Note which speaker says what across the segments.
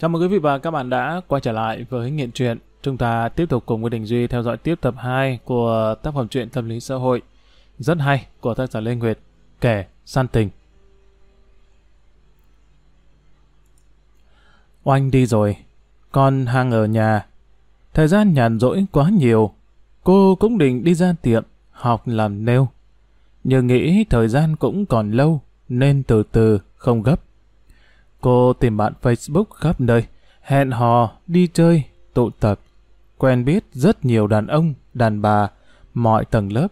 Speaker 1: Chào mừng quý vị và các bạn đã quay trở lại với Nghiện Truyện. Chúng ta tiếp tục cùng với Đình Duy theo dõi tiếp tập 2 của tác phẩm truyện tâm lý xã hội rất hay của tác giả Lê Nguyệt, Kẻ Săn Tình. Oanh đi rồi, con hang ở nhà. Thời gian nhàn rỗi quá nhiều, cô cũng định đi ra tiệm học làm nêu. Nhưng nghĩ thời gian cũng còn lâu, nên từ từ, không gấp. Cô tìm bạn Facebook khắp nơi, hẹn hò, đi chơi, tụ tập, quen biết rất nhiều đàn ông, đàn bà, mọi tầng lớp,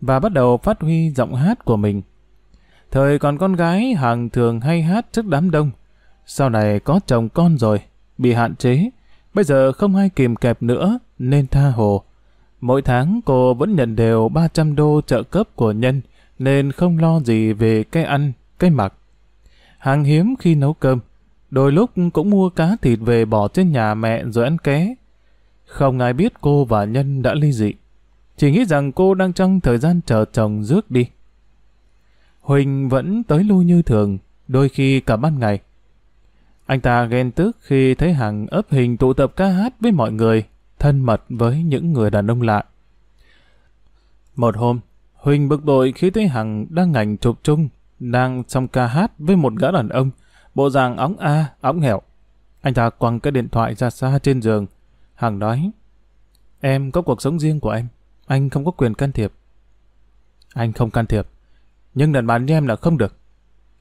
Speaker 1: và bắt đầu phát huy giọng hát của mình. Thời còn con gái hàng thường hay hát trước đám đông, sau này có chồng con rồi, bị hạn chế, bây giờ không ai kìm kẹp nữa nên tha hồ. Mỗi tháng cô vẫn nhận đều 300 đô trợ cấp của nhân nên không lo gì về cái ăn, cái mặc. Hàng hiếm khi nấu cơm, đôi lúc cũng mua cá thịt về bỏ trên nhà mẹ rồi ăn ké. Không ai biết cô và Nhân đã ly dị. Chỉ nghĩ rằng cô đang trong thời gian chờ chồng rước đi. Huỳnh vẫn tới lui như thường, đôi khi cả ban ngày. Anh ta ghen tức khi thấy Hằng ấp hình tụ tập ca hát với mọi người, thân mật với những người đàn ông lạ. Một hôm, Huỳnh bực bội khi thấy Hằng đang ngành chụp chung, đang trong ca hát với một gã đàn ông, bộ dạng óng a, óng hẹo. Anh ta quăng cái điện thoại ra xa trên giường. Hằng nói, em có cuộc sống riêng của em, anh không có quyền can thiệp. Anh không can thiệp, nhưng đàn bà như em là không được.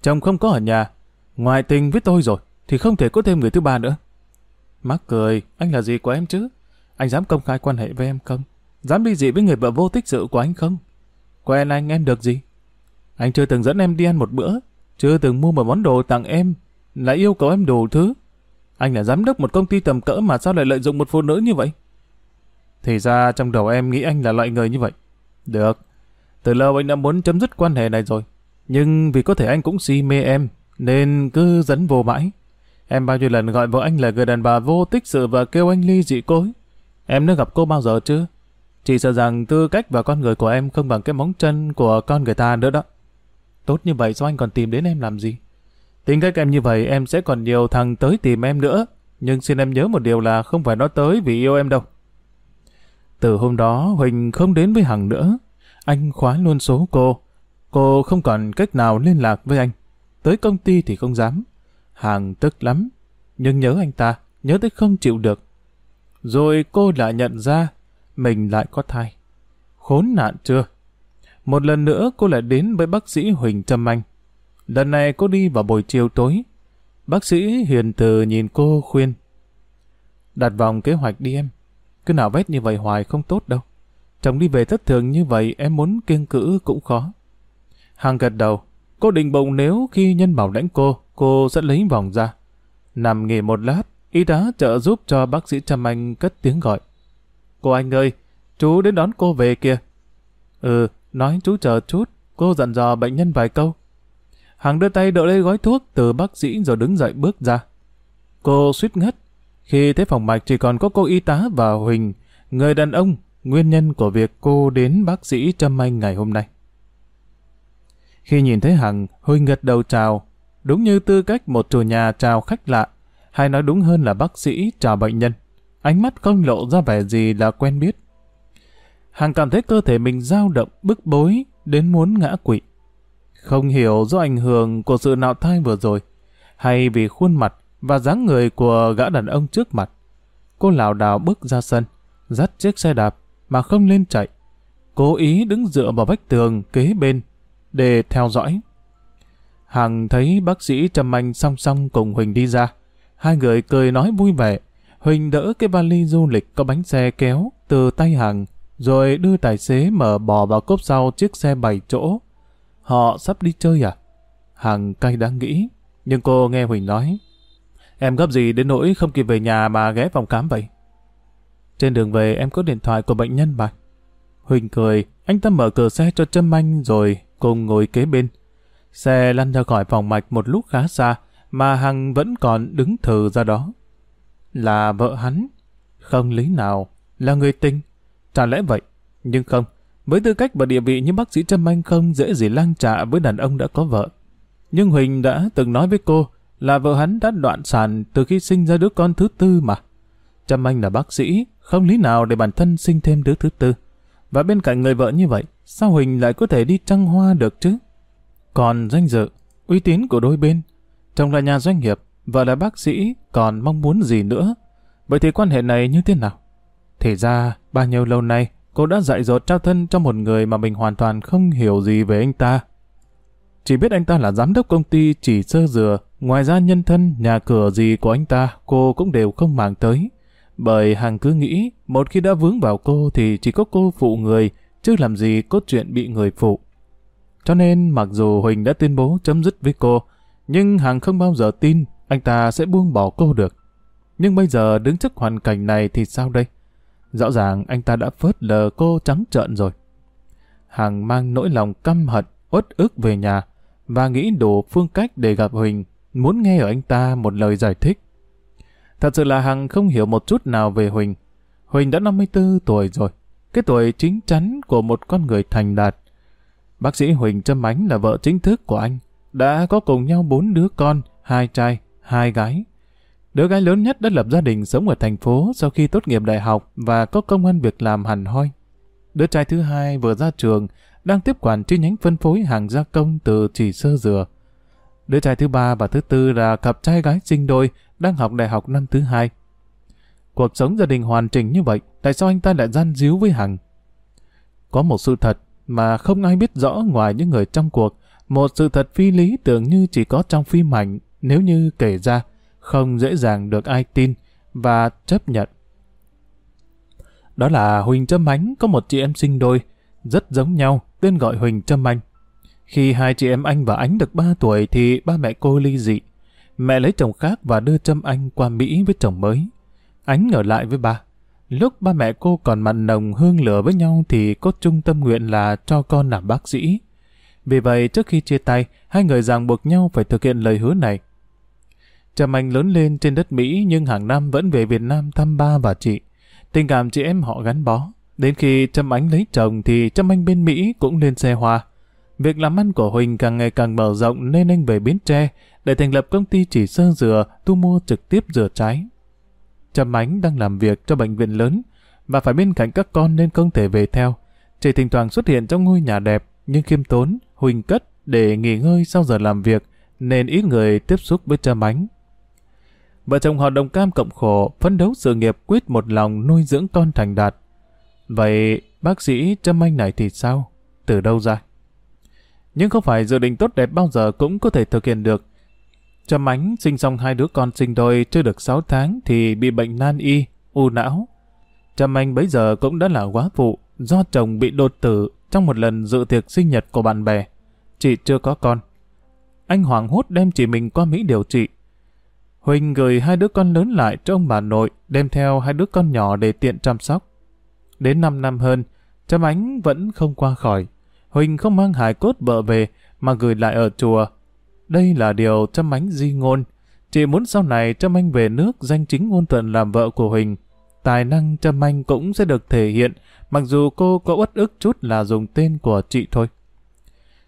Speaker 1: Chồng không có ở nhà, ngoại tình với tôi rồi, thì không thể có thêm người thứ ba nữa. Mắc cười, anh là gì của em chứ? Anh dám công khai quan hệ với em không? Dám đi dị với người vợ vô tích sự của anh không? Quen anh em được gì? Anh chưa từng dẫn em đi ăn một bữa, chưa từng mua một món đồ tặng em, lại yêu cầu em đủ thứ. Anh là giám đốc một công ty tầm cỡ mà sao lại lợi dụng một phụ nữ như vậy? Thì ra trong đầu em nghĩ anh là loại người như vậy. Được, từ lâu anh đã muốn chấm dứt quan hệ này rồi. Nhưng vì có thể anh cũng si mê em, nên cứ dẫn vô mãi. Em bao nhiêu lần gọi vợ anh là người đàn bà vô tích sự và kêu anh ly dị cối. Em đã gặp cô bao giờ chưa? Chỉ sợ rằng tư cách và con người của em không bằng cái móng chân của con người ta nữa đó. Tốt như vậy sao anh còn tìm đến em làm gì? Tính cách em như vậy em sẽ còn nhiều thằng tới tìm em nữa. Nhưng xin em nhớ một điều là không phải nó tới vì yêu em đâu. Từ hôm đó Huỳnh không đến với Hằng nữa. Anh khóa luôn số cô. Cô không còn cách nào liên lạc với anh. Tới công ty thì không dám. Hằng tức lắm. Nhưng nhớ anh ta, nhớ tới không chịu được. Rồi cô lại nhận ra mình lại có thai. Khốn nạn chưa? Một lần nữa cô lại đến với bác sĩ Huỳnh Trâm Anh. Lần này cô đi vào buổi chiều tối. Bác sĩ hiền từ nhìn cô khuyên. Đặt vòng kế hoạch đi em. Cứ nào vét như vậy hoài không tốt đâu. Chồng đi về thất thường như vậy em muốn kiêng cữ cũng khó. Hằng gật đầu. Cô định bụng nếu khi nhân bảo lãnh cô, cô sẽ lấy vòng ra. Nằm nghỉ một lát, y tá trợ giúp cho bác sĩ Trâm Anh cất tiếng gọi. Cô anh ơi, chú đến đón cô về kìa. Ừ, nói chú chờ chút, cô dặn dò bệnh nhân vài câu. Hằng đưa tay đỡ lấy gói thuốc từ bác sĩ rồi đứng dậy bước ra. Cô suýt ngất. Khi thấy phòng mạch chỉ còn có cô y tá và Huỳnh, người đàn ông, nguyên nhân của việc cô đến bác sĩ Trâm Anh ngày hôm nay. Khi nhìn thấy Hằng, Huỳnh gật đầu chào, đúng như tư cách một chủ nhà chào khách lạ, hay nói đúng hơn là bác sĩ chào bệnh nhân. Ánh mắt không lộ ra vẻ gì là quen biết. Hằng cảm thấy cơ thể mình dao động, bức bối, đến muốn ngã quỵ. Không hiểu do ảnh hưởng của sự nạo thai vừa rồi, hay vì khuôn mặt và dáng người của gã đàn ông trước mặt. Cô lảo đảo bước ra sân, dắt chiếc xe đạp mà không lên chạy. Cố ý đứng dựa vào vách tường kế bên để theo dõi. Hằng thấy bác sĩ Trâm Anh song song cùng Huỳnh đi ra. Hai người cười nói vui vẻ. Huỳnh đỡ cái vali du lịch có bánh xe kéo từ tay Hằng, rồi đưa tài xế mở bò vào cốp sau chiếc xe bảy chỗ. Họ sắp đi chơi à? Hằng cay đang nghĩ, nhưng cô nghe Huỳnh nói. Em gấp gì đến nỗi không kịp về nhà mà ghé phòng khám vậy? Trên đường về em có điện thoại của bệnh nhân mà. Huỳnh cười, anh ta mở cửa xe cho Trâm Anh rồi cùng ngồi kế bên. Xe lăn ra khỏi phòng mạch một lúc khá xa, mà Hằng vẫn còn đứng thừ ra đó. Là vợ hắn? Không lý nào, là người tình. Chả lẽ vậy? Nhưng không, với tư cách và địa vị như bác sĩ Trâm Anh không dễ gì lang trạ với đàn ông đã có vợ. Nhưng Huỳnh đã từng nói với cô, là vợ hắn đã đoạn sản từ khi sinh ra đứa con thứ tư mà. Trâm Anh là bác sĩ, không lý nào để bản thân sinh thêm đứa thứ tư. Và bên cạnh người vợ như vậy, sao Huỳnh lại có thể đi trăng hoa được chứ? Còn danh dự, uy tín của đôi bên, chồng là nhà doanh nghiệp, vợ là bác sĩ, còn mong muốn gì nữa? Vậy thì quan hệ này như thế nào? Thì ra, bao nhiêu lâu nay, cô đã dạy dột trao thân cho một người mà mình hoàn toàn không hiểu gì về anh ta. Chỉ biết anh ta là giám đốc công ty chỉ sơ dừa, ngoài ra nhân thân, nhà cửa gì của anh ta, cô cũng đều không màng tới. Bởi hàng cứ nghĩ, một khi đã vướng vào cô thì chỉ có cô phụ người, chứ làm gì có chuyện bị người phụ. Cho nên mặc dù Huỳnh đã tuyên bố chấm dứt với cô, nhưng hàng không bao giờ tin anh ta sẽ buông bỏ cô được. Nhưng bây giờ đứng trước hoàn cảnh này thì sao đây? Rõ ràng anh ta đã phớt lờ cô trắng trợn rồi. Hằng mang nỗi lòng căm hận, uất ức về nhà và nghĩ đủ phương cách để gặp Huỳnh, muốn nghe ở anh ta một lời giải thích. Thật sự là Hằng không hiểu một chút nào về Huỳnh. Huỳnh đã 54 tuổi rồi, cái tuổi chính chắn của một con người thành đạt. Bác sĩ Huỳnh Trâm Ánh là vợ chính thức của anh, đã có cùng nhau bốn đứa con, hai trai, hai gái. Đứa gái lớn nhất đã lập gia đình sống ở thành phố sau khi tốt nghiệp đại học và có công an việc làm hẳn hoi. Đứa trai thứ hai vừa ra trường, đang tiếp quản chi nhánh phân phối hàng gia công từ chỉ sơ dừa. Đứa trai thứ ba và thứ tư là cặp trai gái sinh đôi, đang học đại học năm thứ hai. Cuộc sống gia đình hoàn chỉnh như vậy, tại sao anh ta lại gian díu với Hằng? Có một sự thật mà không ai biết rõ ngoài những người trong cuộc, một sự thật phi lý tưởng như chỉ có trong phim ảnh, nếu như kể ra, không dễ dàng được ai tin và chấp nhận. Đó là Huỳnh Trâm Ánh có một chị em sinh đôi, rất giống nhau, tên gọi Huỳnh Trâm Anh. Khi hai chị em anh và Ánh được 3 tuổi thì ba mẹ cô ly dị. Mẹ lấy chồng khác và đưa Trâm Anh qua Mỹ với chồng mới. Ánh ở lại với ba. Lúc ba mẹ cô còn mặn nồng hương lửa với nhau thì có chung tâm nguyện là cho con làm bác sĩ. Vì vậy trước khi chia tay, hai người ràng buộc nhau phải thực hiện lời hứa này. Trầm Anh lớn lên trên đất Mỹ nhưng hàng năm vẫn về Việt Nam thăm ba và chị. Tình cảm chị em họ gắn bó. Đến khi Trâm Ánh lấy chồng thì Trâm Anh bên Mỹ cũng lên xe hoa. Việc làm ăn của Huỳnh càng ngày càng mở rộng nên anh về Bến Tre để thành lập công ty chỉ sơ dừa thu mua trực tiếp dừa trái. Trâm Ánh đang làm việc cho bệnh viện lớn và phải bên cạnh các con nên không thể về theo. Chỉ thỉnh thoảng xuất hiện trong ngôi nhà đẹp nhưng khiêm tốn, Huỳnh cất để nghỉ ngơi sau giờ làm việc nên ít người tiếp xúc với Trâm Ánh. Vợ chồng họ đồng cam cộng khổ, phấn đấu sự nghiệp quyết một lòng nuôi dưỡng con thành đạt. Vậy bác sĩ Trâm Anh này thì sao? Từ đâu ra? Nhưng không phải dự định tốt đẹp bao giờ cũng có thể thực hiện được. Trâm Ánh sinh xong hai đứa con sinh đôi chưa được 6 tháng thì bị bệnh nan y, u não. Trâm Anh bấy giờ cũng đã là quá phụ do chồng bị đột tử trong một lần dự tiệc sinh nhật của bạn bè. Chị chưa có con. Anh hoảng hốt đem chị mình qua Mỹ điều trị. Huỳnh gửi hai đứa con lớn lại cho ông bà nội, đem theo hai đứa con nhỏ để tiện chăm sóc. Đến 5 năm hơn, Trâm Ánh vẫn không qua khỏi. Huỳnh không mang hài cốt vợ về, mà gửi lại ở chùa. Đây là điều Trâm Ánh di ngôn. Chị muốn sau này Trâm Anh về nước danh chính ngôn thuận làm vợ của Huỳnh. Tài năng Trâm Anh cũng sẽ được thể hiện, mặc dù cô có uất ức chút là dùng tên của chị thôi.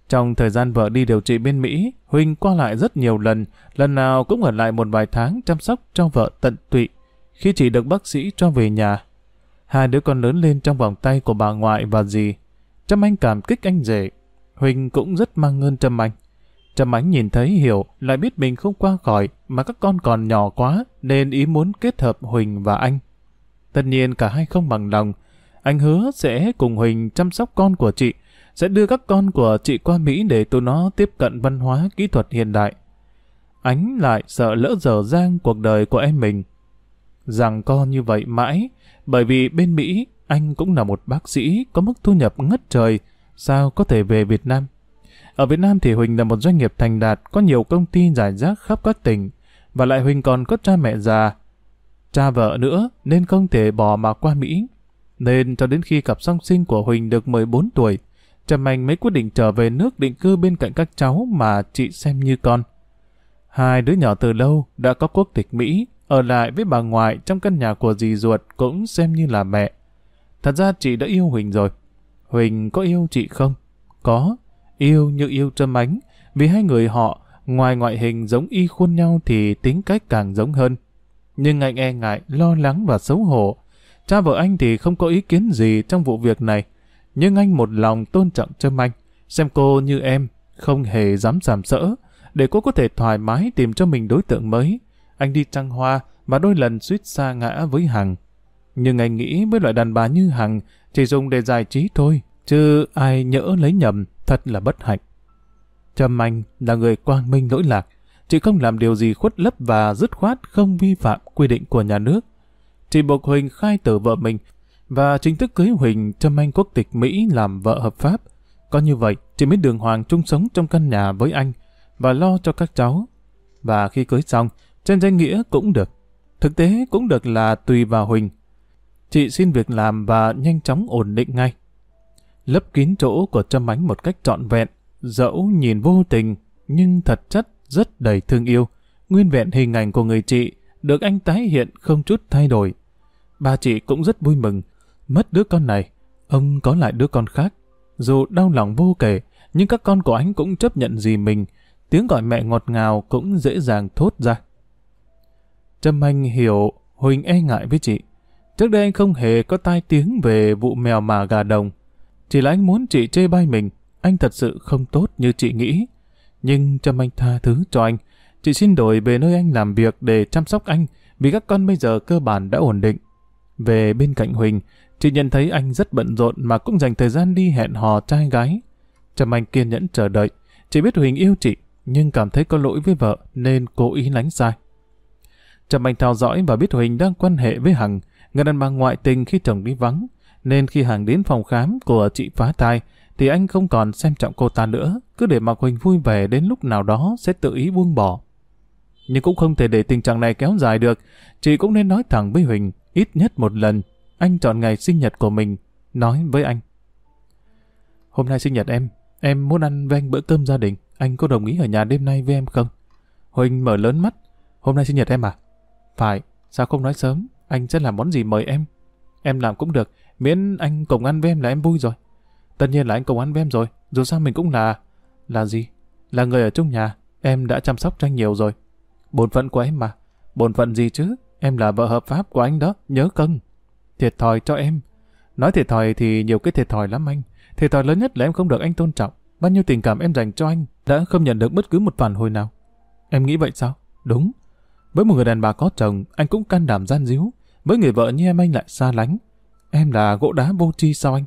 Speaker 1: Trong thời gian vợ đi điều trị bên Mỹ, Huỳnh qua lại rất nhiều lần, lần nào cũng ở lại một vài tháng chăm sóc cho vợ tận tụy. Khi chị được bác sĩ cho về nhà, hai đứa con lớn lên trong vòng tay của bà ngoại và dì. Trâm Anh cảm kích anh rể. Huỳnh cũng rất mang ơn Trâm Anh. Trâm Anh nhìn thấy hiểu, lại biết mình không qua khỏi, mà các con còn nhỏ quá, nên ý muốn kết hợp Huỳnh và anh. Tất nhiên cả hai không bằng lòng. Anh hứa sẽ cùng Huỳnh chăm sóc con của chị, sẽ đưa các con của chị qua Mỹ để tụi nó tiếp cận văn hóa kỹ thuật hiện đại. Ánh lại sợ lỡ dở dang cuộc đời của em mình. Rằng con như vậy mãi, bởi vì bên Mỹ anh cũng là một bác sĩ có mức thu nhập ngất trời, sao có thể về Việt Nam? Ở Việt Nam thì Huỳnh là một doanh nghiệp thành đạt, có nhiều công ty giải rác khắp các tỉnh, và lại Huỳnh còn có cha mẹ già, cha vợ nữa nên không thể bỏ mà qua Mỹ. Nên cho đến khi cặp song sinh của Huỳnh được 14 tuổi, Trầm Anh mới quyết định trở về nước định cư bên cạnh các cháu mà chị xem như con. Hai đứa nhỏ từ lâu đã có quốc tịch Mỹ, ở lại với bà ngoại trong căn nhà của dì ruột cũng xem như là mẹ. Thật ra chị đã yêu Huỳnh rồi. Huỳnh có yêu chị không? Có, yêu như yêu Trâm Ánh, vì hai người họ, Ngoài ngoại hình giống y khuôn nhau thì tính cách càng giống hơn. Nhưng anh e ngại, lo lắng và xấu hổ. Cha vợ anh thì không có ý kiến gì trong vụ việc này. Nhưng anh một lòng tôn trọng Trâm Anh. Xem cô như em, không hề dám giảm sỡ. Để cô có thể thoải mái tìm cho mình đối tượng mới. Anh đi trăng hoa mà đôi lần suýt xa ngã với Hằng. Nhưng anh nghĩ với loại đàn bà như Hằng chỉ dùng để giải trí thôi. Chứ ai nhỡ lấy nhầm, thật là bất hạnh. Trâm Anh là người quang minh lỗi lạc, chị không làm điều gì khuất lấp và dứt khoát không vi phạm quy định của nhà nước. Chị Bộc Huỳnh khai tử vợ mình và chính thức cưới Huỳnh Trâm Anh quốc tịch Mỹ làm vợ hợp pháp. Có như vậy, chị mới đường hoàng chung sống trong căn nhà với anh và lo cho các cháu. Và khi cưới xong, trên danh nghĩa cũng được. Thực tế cũng được là tùy vào Huỳnh. Chị xin việc làm và nhanh chóng ổn định ngay. Lấp kín chỗ của Trâm Ánh một cách trọn vẹn, dẫu nhìn vô tình, nhưng thật chất rất đầy thương yêu. Nguyên vẹn hình ảnh của người chị được anh tái hiện không chút thay đổi. Ba chị cũng rất vui mừng. Mất đứa con này, ông có lại đứa con khác. Dù đau lòng vô kể, nhưng các con của anh cũng chấp nhận gì mình. Tiếng gọi mẹ ngọt ngào cũng dễ dàng thốt ra. Trâm Anh hiểu Huỳnh e ngại với chị. Trước đây anh không hề có tai tiếng về vụ mèo mà gà đồng. Chỉ là anh muốn chị chê bai mình. Anh thật sự không tốt như chị nghĩ. Nhưng Trâm Anh tha thứ cho anh. Chị xin đổi về nơi anh làm việc để chăm sóc anh vì các con bây giờ cơ bản đã ổn định. Về bên cạnh Huỳnh, chị nhận thấy anh rất bận rộn mà cũng dành thời gian đi hẹn hò trai gái. Trầm Anh kiên nhẫn chờ đợi. Chị biết Huỳnh yêu chị, nhưng cảm thấy có lỗi với vợ nên cố ý lánh sai. Trầm Anh theo dõi và biết Huỳnh đang quan hệ với Hằng, người đàn bà ngoại tình khi chồng đi vắng, nên khi Hằng đến phòng khám của chị phá thai, thì anh không còn xem trọng cô ta nữa, cứ để mặc Huỳnh vui vẻ đến lúc nào đó sẽ tự ý buông bỏ. Nhưng cũng không thể để tình trạng này kéo dài được, chị cũng nên nói thẳng với Huỳnh, ít nhất một lần, anh chọn ngày sinh nhật của mình, nói với anh. Hôm nay sinh nhật em, em muốn ăn với anh bữa cơm gia đình, anh có đồng ý ở nhà đêm nay với em không? Huỳnh mở lớn mắt, hôm nay sinh nhật em à? Phải, sao không nói sớm, anh sẽ làm món gì mời em? Em làm cũng được, miễn anh cùng ăn với em là em vui rồi. Tất nhiên là anh cùng ăn với em rồi, dù sao mình cũng là... Là gì? Là người ở chung nhà, em đã chăm sóc cho anh nhiều rồi. Bổn phận của em mà. Bổn phận gì chứ? Em là vợ hợp pháp của anh đó, nhớ cân. Thiệt thòi cho em. Nói thiệt thòi thì nhiều cái thiệt thòi lắm anh. Thiệt thòi lớn nhất là em không được anh tôn trọng. Bao nhiêu tình cảm em dành cho anh đã không nhận được bất cứ một phản hồi nào. Em nghĩ vậy sao? Đúng. Với một người đàn bà có chồng, anh cũng can đảm gian díu. Với người vợ như em anh lại xa lánh. Em là gỗ đá vô tri sao anh?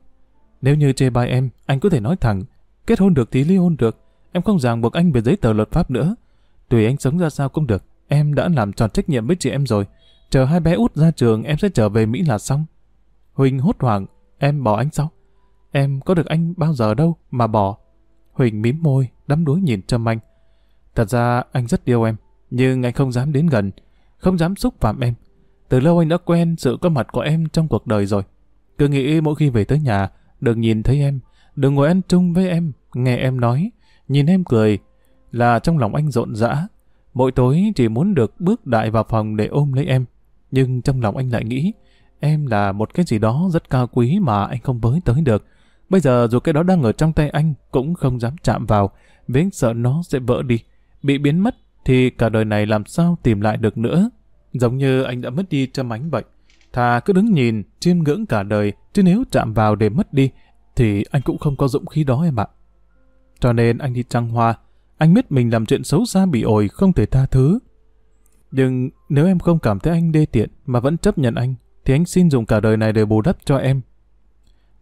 Speaker 1: Nếu như chê bai em, anh có thể nói thẳng. Kết hôn được thì ly hôn được. Em không ràng buộc anh về giấy tờ luật pháp nữa. Tùy anh sống ra sao cũng được. Em đã làm tròn trách nhiệm với chị em rồi. Chờ hai bé út ra trường em sẽ trở về Mỹ là xong. Huỳnh hốt hoảng. Em bỏ anh sao? Em có được anh bao giờ đâu mà bỏ. Huỳnh mím môi, đắm đuối nhìn Trâm Anh. Thật ra anh rất yêu em, nhưng anh không dám đến gần, không dám xúc phạm em. Từ lâu anh đã quen sự có mặt của em trong cuộc đời rồi. Cứ nghĩ mỗi khi về tới nhà, được nhìn thấy em, được ngồi ăn chung với em, nghe em nói, nhìn em cười, là trong lòng anh rộn rã. Mỗi tối chỉ muốn được bước đại vào phòng để ôm lấy em. Nhưng trong lòng anh lại nghĩ, em là một cái gì đó rất cao quý mà anh không với tới được. Bây giờ dù cái đó đang ở trong tay anh cũng không dám chạm vào, vì anh sợ nó sẽ vỡ đi. Bị biến mất thì cả đời này làm sao tìm lại được nữa. Giống như anh đã mất đi châm ánh vậy. Thà cứ đứng nhìn, chiêm ngưỡng cả đời, chứ nếu chạm vào để mất đi, thì anh cũng không có dũng khí đó em ạ. Cho nên anh đi trăng hoa, anh biết mình làm chuyện xấu xa bị ổi không thể tha thứ. Nhưng nếu em không cảm thấy anh đê tiện mà vẫn chấp nhận anh, thì anh xin dùng cả đời này để bù đắp cho em.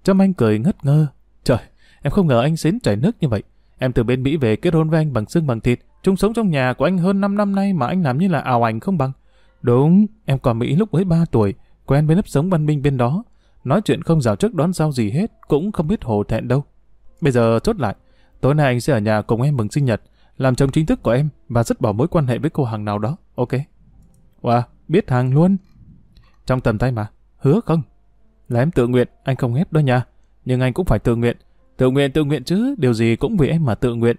Speaker 1: Trâm Anh cười ngất ngơ. Trời, em không ngờ anh xến chảy nước như vậy. Em từ bên Mỹ về kết hôn với anh bằng xương bằng thịt, chung sống trong nhà của anh hơn 5 năm nay mà anh làm như là ảo ảnh không bằng. Đúng, em còn Mỹ lúc mới 3 tuổi, quen với nếp sống văn minh bên đó. Nói chuyện không rào trước đón sau gì hết, cũng không biết hồ thẹn đâu. Bây giờ chốt lại, tối nay anh sẽ ở nhà cùng em mừng sinh nhật, làm chồng chính thức của em và dứt bỏ mối quan hệ với cô hàng nào đó, ok? Wow, biết hàng luôn. Trong tầm tay mà, hứa không? Là em tự nguyện, anh không ép đó nha. Nhưng anh cũng phải tự nguyện. Tự nguyện tự nguyện chứ, điều gì cũng vì em mà tự nguyện.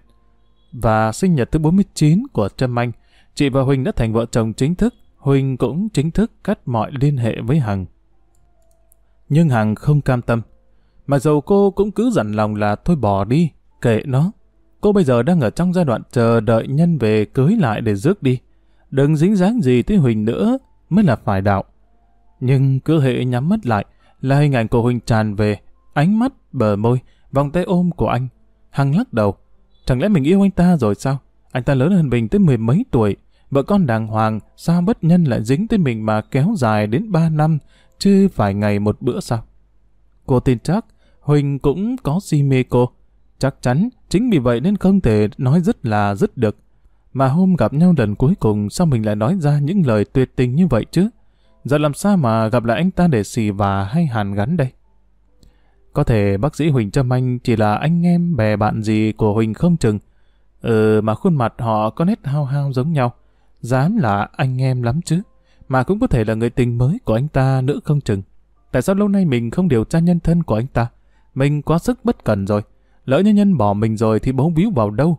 Speaker 1: Và sinh nhật thứ 49 của Trâm Anh, chị và Huỳnh đã thành vợ chồng chính thức. Huỳnh cũng chính thức cắt mọi liên hệ với Hằng. Nhưng Hằng không cam tâm. Mà dầu cô cũng cứ dặn lòng là thôi bỏ đi, kệ nó. cô bây giờ đang ở trong giai đoạn chờ đợi nhân về cưới lại để rước đi. Đừng dính dáng gì tới Huỳnh nữa, mới là phải đạo. Nhưng cứ hệ nhắm mắt lại, là hình ảnh của Huỳnh tràn về, ánh mắt, bờ môi, vòng tay ôm của anh. Hằng lắc đầu. Chẳng lẽ mình yêu anh ta rồi sao? Anh ta lớn hơn mình tới mười mấy tuổi. Vợ con đàng hoàng, sao bất nhân lại dính tới mình mà kéo dài đến ba năm, chứ phải ngày một bữa sao? Cô tin chắc, Huỳnh cũng có si mê cô. Chắc chắn, chính vì vậy nên không thể nói dứt là dứt được. Mà hôm gặp nhau lần cuối cùng, sao mình lại nói ra những lời tuyệt tình như vậy chứ? Giờ làm sao mà gặp lại anh ta để xì và hay hàn gắn đây? Có thể bác sĩ Huỳnh Trâm Anh chỉ là anh em, bè bạn gì của Huỳnh không chừng. Ừ mà khuôn mặt họ có nét hao hao giống nhau. Dám là anh em lắm chứ. Mà cũng có thể là người tình mới của anh ta nữa không chừng. Tại sao lâu nay mình không điều tra nhân thân của anh ta? Mình quá sức bất cần rồi. Lỡ nhân nhân bỏ mình rồi thì bố víu vào đâu?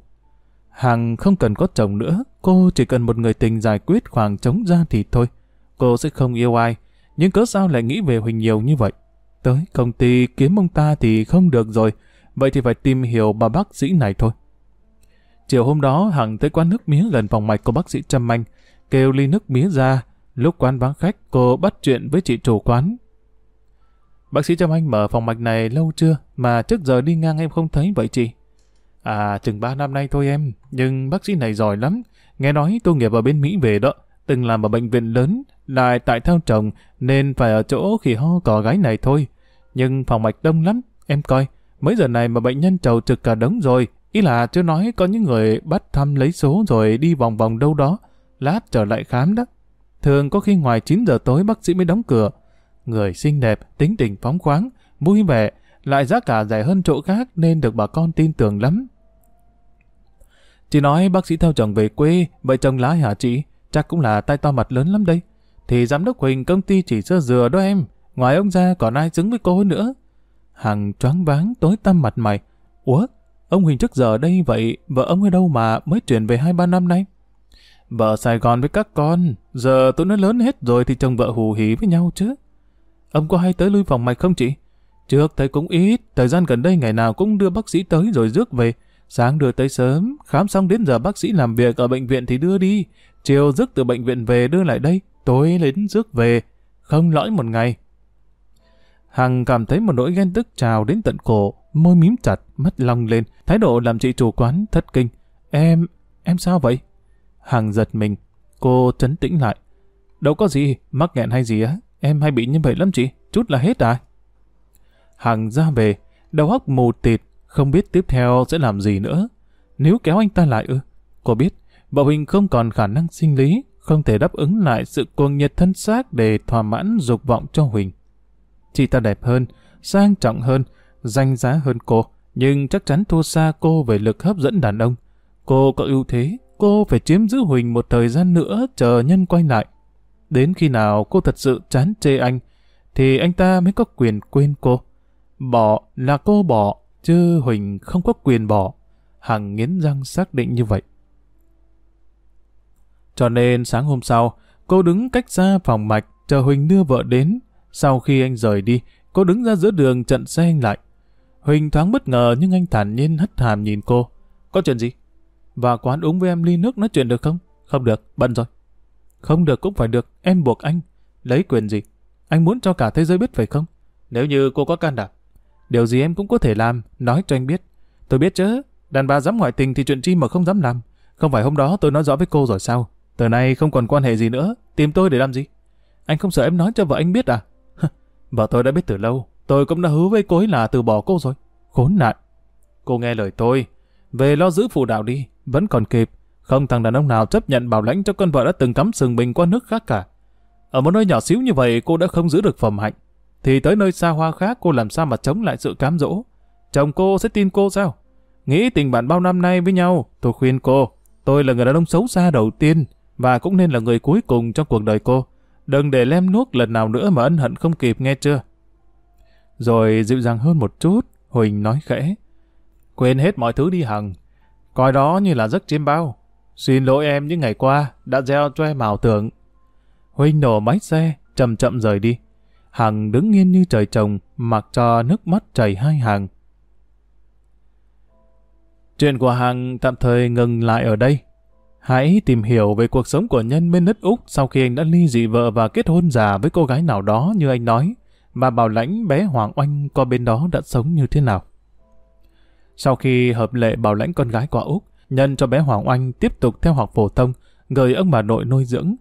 Speaker 1: Hằng không cần có chồng nữa. Cô chỉ cần một người tình giải quyết khoảng trống ra thì thôi. Cô sẽ không yêu ai. Nhưng cớ sao lại nghĩ về Huỳnh nhiều như vậy? Tới công ty kiếm ông ta thì không được rồi. Vậy thì phải tìm hiểu bà bác sĩ này thôi. Chiều hôm đó Hằng tới quán nước mía gần phòng mạch của bác sĩ Trâm Anh. Kêu ly nước mía ra. Lúc quán vắng khách, cô bắt chuyện với chị chủ quán. Bác sĩ Trâm Anh mở phòng mạch này lâu chưa mà trước giờ đi ngang em không thấy vậy chị? À, chừng 3 năm nay thôi em, nhưng bác sĩ này giỏi lắm. Nghe nói tôi nghiệp ở bên Mỹ về đó, từng làm ở bệnh viện lớn, lại tại theo chồng nên phải ở chỗ khỉ ho cỏ gái này thôi. Nhưng phòng mạch đông lắm, em coi, mấy giờ này mà bệnh nhân trầu trực cả đống rồi, ý là chưa nói có những người bắt thăm lấy số rồi đi vòng vòng đâu đó, lát trở lại khám đó. Thường có khi ngoài 9 giờ tối bác sĩ mới đóng cửa. Người xinh đẹp, tính tình phóng khoáng, vui vẻ, lại giá cả rẻ hơn chỗ khác nên được bà con tin tưởng lắm. Chị nói bác sĩ theo chồng về quê, vậy chồng lái hả chị? Chắc cũng là tay to mặt lớn lắm đây. Thì giám đốc Huỳnh công ty chỉ sơ dừa đó em. Ngoài ông ra còn ai xứng với cô nữa. Hằng choáng váng tối tăm mặt mày. Ủa? Ông Huỳnh trước giờ đây vậy, vợ ông ở đâu mà mới chuyển về hai ba năm nay? Vợ Sài Gòn với các con, giờ tụi nó lớn hết rồi thì chồng vợ hù hỉ với nhau chứ. Ông có hay tới lui phòng mạch không chị? Trước thấy cũng ít, thời gian gần đây ngày nào cũng đưa bác sĩ tới rồi rước về. Sáng đưa tới sớm, khám xong đến giờ bác sĩ làm việc ở bệnh viện thì đưa đi. Chiều rước từ bệnh viện về đưa lại đây, tối đến rước về. Không lõi một ngày. Hằng cảm thấy một nỗi ghen tức trào đến tận cổ, môi mím chặt, mắt long lên, thái độ làm chị chủ quán thất kinh. Em, em sao vậy? Hằng giật mình, cô trấn tĩnh lại. Đâu có gì, mắc nghẹn hay gì á, em hay bị như vậy lắm chị, chút là hết à? Hằng ra về, đầu óc mù tịt, không biết tiếp theo sẽ làm gì nữa. Nếu kéo anh ta lại ư? Cô biết, vợ Huỳnh không còn khả năng sinh lý, không thể đáp ứng lại sự cuồng nhiệt thân xác để thỏa mãn dục vọng cho Huỳnh. Chị ta đẹp hơn, sang trọng hơn, danh giá hơn cô, nhưng chắc chắn thua xa cô về lực hấp dẫn đàn ông. Cô có ưu thế, cô phải chiếm giữ Huỳnh một thời gian nữa chờ nhân quay lại. Đến khi nào cô thật sự chán chê anh, thì anh ta mới có quyền quên cô. Bỏ là cô bỏ, chứ Huỳnh không có quyền bỏ. Hằng nghiến răng xác định như vậy. Cho nên sáng hôm sau, cô đứng cách xa phòng mạch chờ Huỳnh đưa vợ đến. Sau khi anh rời đi, cô đứng ra giữa đường chặn xe anh lại. Huỳnh thoáng bất ngờ nhưng anh thản nhiên hất hàm nhìn cô. Có chuyện gì? Vào quán uống với em ly nước nói chuyện được không? Không được, bận rồi. Không được cũng phải được, em buộc anh. Lấy quyền gì? Anh muốn cho cả thế giới biết phải không? Nếu như cô có can đảm, điều gì em cũng có thể làm, nói cho anh biết. Tôi biết chứ, đàn bà dám ngoại tình thì chuyện chi mà không dám làm. Không phải hôm đó tôi nói rõ với cô rồi sao? Từ nay không còn quan hệ gì nữa, tìm tôi để làm gì? Anh không sợ em nói cho vợ anh biết à? vợ tôi đã biết từ lâu, tôi cũng đã hứa với cô ấy là từ bỏ cô rồi. Khốn nạn. Cô nghe lời tôi, về lo giữ phụ đạo đi, vẫn còn kịp. Không thằng đàn ông nào chấp nhận bảo lãnh cho con vợ đã từng cắm sừng mình qua nước khác cả. Ở một nơi nhỏ xíu như vậy cô đã không giữ được phẩm hạnh. Thì tới nơi xa hoa khác cô làm sao mà chống lại sự cám dỗ. Chồng cô sẽ tin cô sao? Nghĩ tình bạn bao năm nay với nhau, tôi khuyên cô, tôi là người đàn ông xấu xa đầu tiên và cũng nên là người cuối cùng trong cuộc đời cô. Đừng để lem nuốt lần nào nữa mà ân hận không kịp nghe chưa? Rồi dịu dàng hơn một chút, Huỳnh nói khẽ. Quên hết mọi thứ đi Hằng. Coi đó như là giấc chiêm bao. Xin lỗi em những ngày qua đã gieo cho em ảo tưởng. Huỳnh nổ máy xe, chậm chậm rời đi. Hằng đứng nghiêng như trời trồng, mặc cho nước mắt chảy hai hàng. Chuyện của Hằng tạm thời ngừng lại ở đây. Hãy tìm hiểu về cuộc sống của nhân bên đất Úc sau khi anh đã ly dị vợ và kết hôn già với cô gái nào đó như anh nói, mà bảo lãnh bé Hoàng Oanh qua bên đó đã sống như thế nào. Sau khi hợp lệ bảo lãnh con gái qua Úc, nhân cho bé Hoàng Oanh tiếp tục theo học phổ thông, gửi ông bà nội nuôi dưỡng.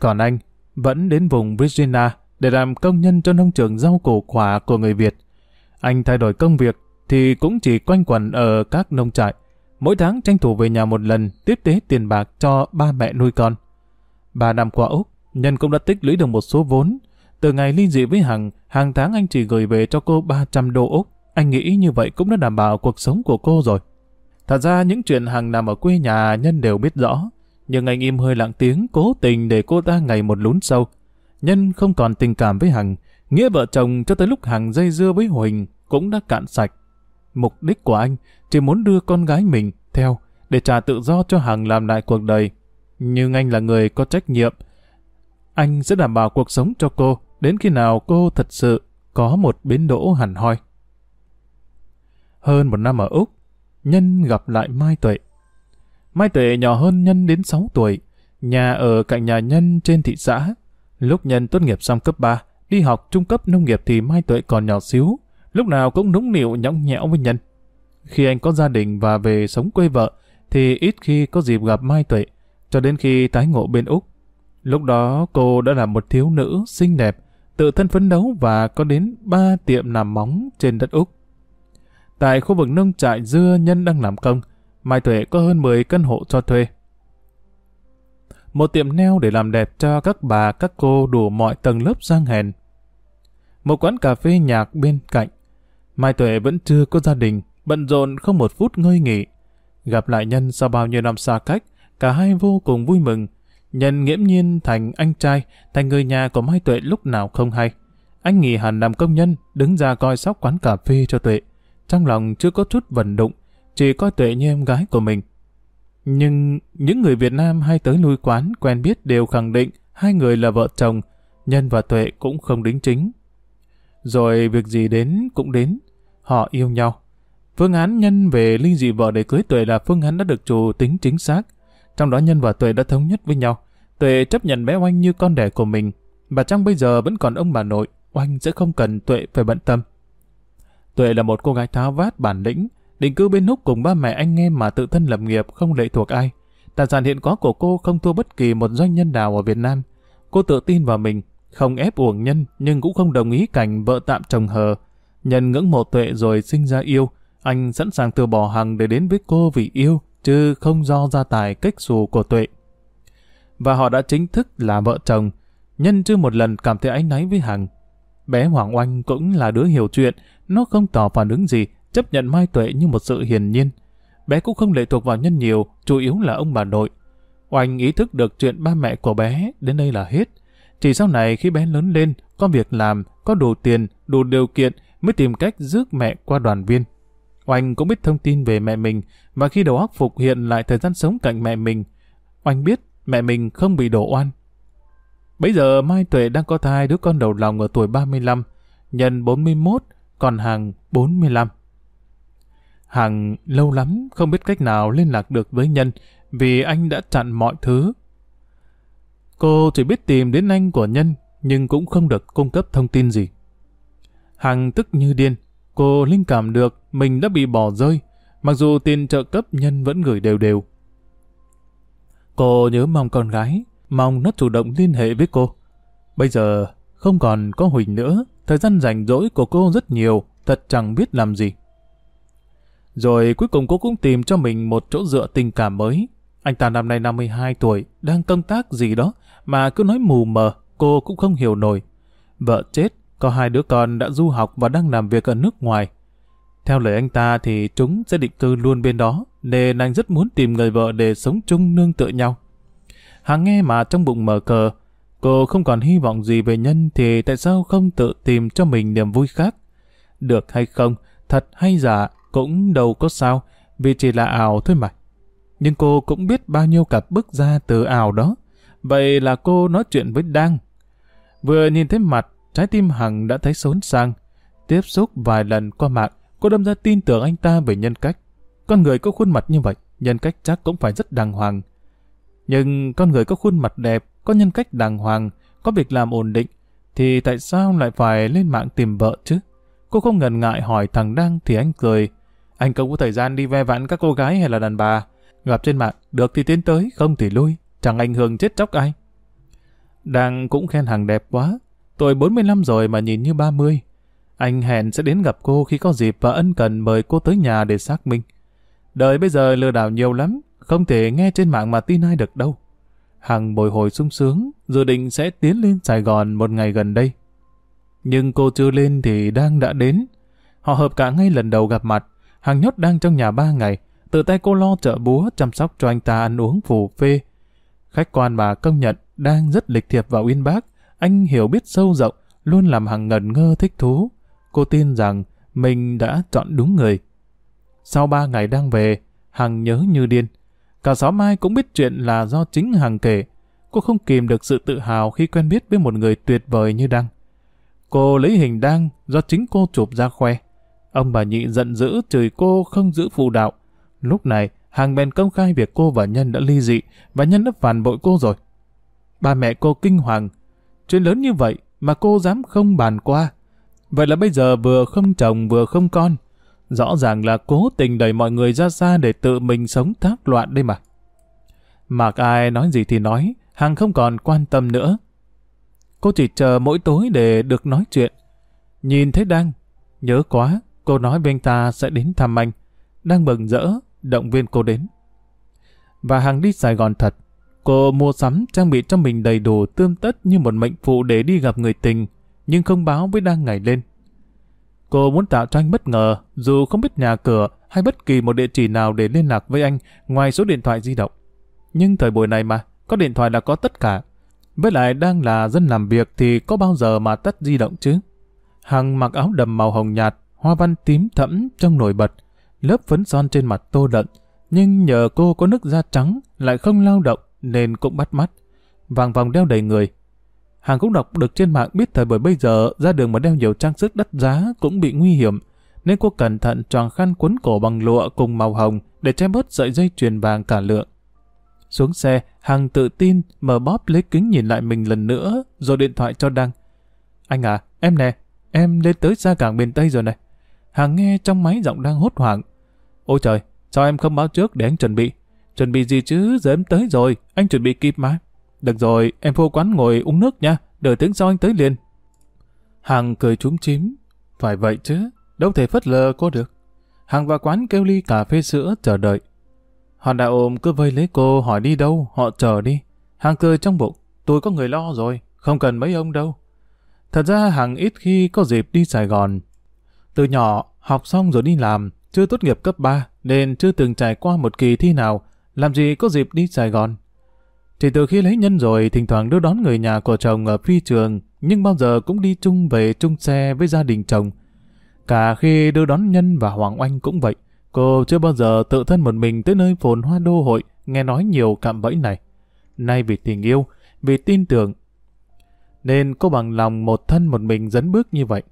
Speaker 1: Còn anh vẫn đến vùng Virginia để làm công nhân cho nông trường rau củ quả của người Việt. Anh thay đổi công việc thì cũng chỉ quanh quẩn ở các nông trại. Mỗi tháng tranh thủ về nhà một lần tiếp tế tiền bạc cho ba mẹ nuôi con. Ba năm qua Úc, Nhân cũng đã tích lũy được một số vốn. Từ ngày ly dị với Hằng, hàng tháng anh chỉ gửi về cho cô 300 đô Úc. Anh nghĩ như vậy cũng đã đảm bảo cuộc sống của cô rồi. Thật ra những chuyện Hằng nằm ở quê nhà Nhân đều biết rõ. Nhưng anh im hơi lặng tiếng cố tình để cô ta ngày một lún sâu. Nhân không còn tình cảm với Hằng. Nghĩa vợ chồng cho tới lúc Hằng dây dưa với Huỳnh cũng đã cạn sạch. Mục đích của anh chỉ muốn đưa con gái mình theo để trả tự do cho Hằng làm lại cuộc đời. Nhưng anh là người có trách nhiệm. Anh sẽ đảm bảo cuộc sống cho cô đến khi nào cô thật sự có một biến đỗ hẳn hoi. Hơn một năm ở Úc, Nhân gặp lại Mai Tuệ. Mai Tuệ nhỏ hơn Nhân đến 6 tuổi, nhà ở cạnh nhà Nhân trên thị xã. Lúc Nhân tốt nghiệp xong cấp 3, đi học trung cấp nông nghiệp thì Mai Tuệ còn nhỏ xíu, lúc nào cũng nũng nịu nhõng nhẽo với Nhân. Khi anh có gia đình và về sống quê vợ, thì ít khi có dịp gặp Mai Tuệ, cho đến khi tái ngộ bên Úc. Lúc đó cô đã là một thiếu nữ xinh đẹp, tự thân phấn đấu và có đến ba tiệm làm móng trên đất Úc. Tại khu vực nông trại dưa nhân đang làm công, Mai Tuệ có hơn 10 căn hộ cho thuê. Một tiệm neo để làm đẹp cho các bà các cô đủ mọi tầng lớp sang hèn. Một quán cà phê nhạc bên cạnh. Mai Tuệ vẫn chưa có gia đình, bận rộn không một phút ngơi nghỉ. Gặp lại Nhân sau bao nhiêu năm xa cách, cả hai vô cùng vui mừng. Nhân nghiễm nhiên thành anh trai, thành người nhà của Mai Tuệ lúc nào không hay. Anh nghỉ hẳn làm công nhân, đứng ra coi sóc quán cà phê cho Tuệ. Trong lòng chưa có chút vận động, chỉ coi Tuệ như em gái của mình. Nhưng những người Việt Nam hay tới lui quán quen biết đều khẳng định hai người là vợ chồng, Nhân và Tuệ cũng không đính chính. Rồi việc gì đến cũng đến, họ yêu nhau. Phương án Nhân về ly dị vợ để cưới Tuệ là phương án đã được chủ tính chính xác. Trong đó Nhân và Tuệ đã thống nhất với nhau. Tuệ chấp nhận bé Oanh như con đẻ của mình. Và trong bây giờ vẫn còn ông bà nội, Oanh sẽ không cần Tuệ phải bận tâm. Tuệ là một cô gái tháo vát bản lĩnh, định cư bên Úc cùng ba mẹ anh em mà tự thân lập nghiệp không lệ thuộc ai. Tài sản hiện có của cô không thua bất kỳ một doanh nhân nào ở Việt Nam. Cô tự tin vào mình, không ép uổng nhân nhưng cũng không đồng ý cảnh vợ tạm chồng hờ. Nhân ngưỡng mộ Tuệ rồi sinh ra yêu, anh sẵn sàng từ bỏ Hằng để đến với cô vì yêu, chứ không do gia tài cách xù của Tuệ. Và họ đã chính thức là vợ chồng, nhân chưa một lần cảm thấy áy náy với Hằng. Bé Hoàng Oanh cũng là đứa hiểu chuyện, nó không tỏ phản ứng gì, chấp nhận Mai Tuệ như một sự hiền nhiên. Bé cũng không lệ thuộc vào nhân nhiều, chủ yếu là ông bà nội. Oanh ý thức được chuyện ba mẹ của bé, đến đây là hết. Chỉ sau này khi bé lớn lên, có việc làm, có đủ tiền, đủ điều kiện mới tìm cách rước mẹ qua đoàn viên. Oanh cũng biết thông tin về mẹ mình và khi đầu óc phục hiện lại thời gian sống cạnh mẹ mình, Oanh biết mẹ mình không bị đổ oan. Bây giờ Mai Tuệ đang có thai đứa con đầu lòng ở tuổi 35, nhân 41, còn hàng 45. Hằng lâu lắm không biết cách nào liên lạc được với Nhân vì anh đã chặn mọi thứ. Cô chỉ biết tìm đến anh của Nhân nhưng cũng không được cung cấp thông tin gì. Hằng tức như điên, cô linh cảm được mình đã bị bỏ rơi, mặc dù tiền trợ cấp Nhân vẫn gửi đều đều. Cô nhớ mong con gái, mong nó chủ động liên hệ với cô. Bây giờ không còn có Huỳnh nữa, thời gian rảnh rỗi của cô rất nhiều, thật chẳng biết làm gì. Rồi cuối cùng cô cũng tìm cho mình một chỗ dựa tình cảm mới. Anh ta năm nay 52 tuổi, đang công tác gì đó, mà cứ nói mù mờ, cô cũng không hiểu nổi. Vợ chết, có hai đứa con đã du học và đang làm việc ở nước ngoài. Theo lời anh ta thì chúng sẽ định cư luôn bên đó, nên anh rất muốn tìm người vợ để sống chung nương tựa nhau. Hàng nghe mà trong bụng mở cờ, cô không còn hy vọng gì về nhân thì tại sao không tự tìm cho mình niềm vui khác? Được hay không, thật hay giả, cũng đâu có sao, vì chỉ là ảo thôi mà. Nhưng cô cũng biết bao nhiêu cặp bước ra từ ảo đó. Vậy là cô nói chuyện với Đăng. Vừa nhìn thấy mặt, trái tim Hằng đã thấy xốn sang. Tiếp xúc vài lần qua mạng, cô đâm ra tin tưởng anh ta về nhân cách. con người có khuôn mặt như vậy, nhân cách chắc cũng phải rất đàng hoàng. Nhưng con người có khuôn mặt đẹp, có nhân cách đàng hoàng, có việc làm ổn định, thì tại sao lại phải lên mạng tìm vợ chứ? Cô không ngần ngại hỏi thằng Đăng thì anh cười. Anh không có thời gian đi ve vãn các cô gái hay là đàn bà. Gặp trên mạng, được thì tiến tới, không thì lui. Chẳng ảnh hưởng chết chóc ai. Đang cũng khen hàng đẹp quá. Tuổi 45 rồi mà nhìn như 30. Anh hẹn sẽ đến gặp cô khi có dịp và ân cần mời cô tới nhà để xác minh. Đời bây giờ lừa đảo nhiều lắm, không thể nghe trên mạng mà tin ai được đâu. Hằng bồi hồi sung sướng, dự định sẽ tiến lên Sài Gòn một ngày gần đây. Nhưng cô chưa lên thì đang đã đến. Họ hợp cả ngay lần đầu gặp mặt. Hằng nhốt đang trong nhà ba ngày. Tự tay cô lo chợ búa chăm sóc cho anh ta ăn uống phù phê. Khách quan mà công nhận đang rất lịch thiệp và uyên bác. Anh hiểu biết sâu rộng, luôn làm Hằng ngần ngơ thích thú. Cô tin rằng mình đã chọn đúng người. Sau ba ngày đang về, Hằng nhớ như điên. Cả xóm mai cũng biết chuyện là do chính Hằng kể. Cô không kìm được sự tự hào khi quen biết với một người tuyệt vời như Đăng. Cô lấy hình Đăng do chính cô chụp ra khoe. Ông bà nhị giận dữ chửi cô không giữ phụ đạo. Lúc này, Hằng bèn công khai việc cô và Nhân đã ly dị và Nhân đã phản bội cô rồi. Ba mẹ cô kinh hoàng. Chuyện lớn như vậy mà cô dám không bàn qua. Vậy là bây giờ vừa không chồng vừa không con. Rõ ràng là cố tình đẩy mọi người ra xa để tự mình sống thác loạn đây mà. Mặc ai nói gì thì nói, Hằng không còn quan tâm nữa. Cô chỉ chờ mỗi tối để được nói chuyện. Nhìn thấy Đăng, nhớ quá, cô nói với anh ta sẽ đến thăm anh. Đang mừng rỡ, động viên cô đến. Và Hằng đi Sài Gòn thật. Cô mua sắm trang bị cho mình đầy đủ tươm tất như một mệnh phụ để đi gặp người tình, nhưng không báo với đang ngày lên. Cô muốn tạo cho anh bất ngờ, dù không biết nhà cửa hay bất kỳ một địa chỉ nào để liên lạc với anh ngoài số điện thoại di động. Nhưng thời buổi này mà, có điện thoại là có tất cả. Với lại đang là dân làm việc thì có bao giờ mà tắt di động chứ? Hằng mặc áo đầm màu hồng nhạt, hoa văn tím thẫm trong nổi bật, lớp phấn son trên mặt tô đậm. Nhưng nhờ cô có nước da trắng, lại không lao động nên cũng bắt mắt. Vàng vòng đeo đầy người, Hàng cũng đọc được trên mạng biết thời buổi bây giờ ra đường mà đeo nhiều trang sức đắt giá cũng bị nguy hiểm, nên cô cẩn thận tròn khăn quấn cổ bằng lụa cùng màu hồng để che bớt sợi dây chuyền vàng cả lượng. Xuống xe, Hằng tự tin mở bóp lấy kính nhìn lại mình lần nữa rồi điện thoại cho Đăng. Anh à, em nè, em lên tới xa cảng miền Tây rồi này. Hằng nghe trong máy giọng đang hốt hoảng. Ôi trời, sao em không báo trước để anh chuẩn bị? Chuẩn bị gì chứ, giờ em tới rồi, anh chuẩn bị kịp mà. Được rồi, em vô quán ngồi uống nước nha, đợi tiếng sau anh tới liền. Hằng cười trúng chím. Phải vậy chứ, đâu thể phất lờ cô được. Hằng vào quán kêu ly cà phê sữa chờ đợi. Hòn đã ôm cứ vây lấy cô hỏi đi đâu, họ chờ đi. Hằng cười trong bụng, tôi có người lo rồi, không cần mấy ông đâu. Thật ra Hằng ít khi có dịp đi Sài Gòn. Từ nhỏ, học xong rồi đi làm, chưa tốt nghiệp cấp 3, nên chưa từng trải qua một kỳ thi nào, làm gì có dịp đi Sài Gòn. Chỉ từ khi lấy nhân rồi, thỉnh thoảng đưa đón người nhà của chồng ở phi trường, nhưng bao giờ cũng đi chung về chung xe với gia đình chồng. Cả khi đưa đón nhân và Hoàng Oanh cũng vậy, cô chưa bao giờ tự thân một mình tới nơi phồn hoa đô hội, nghe nói nhiều cạm bẫy này. Nay vì tình yêu, vì tin tưởng, nên cô bằng lòng một thân một mình dấn bước như vậy.